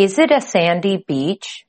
Is it a sandy beach?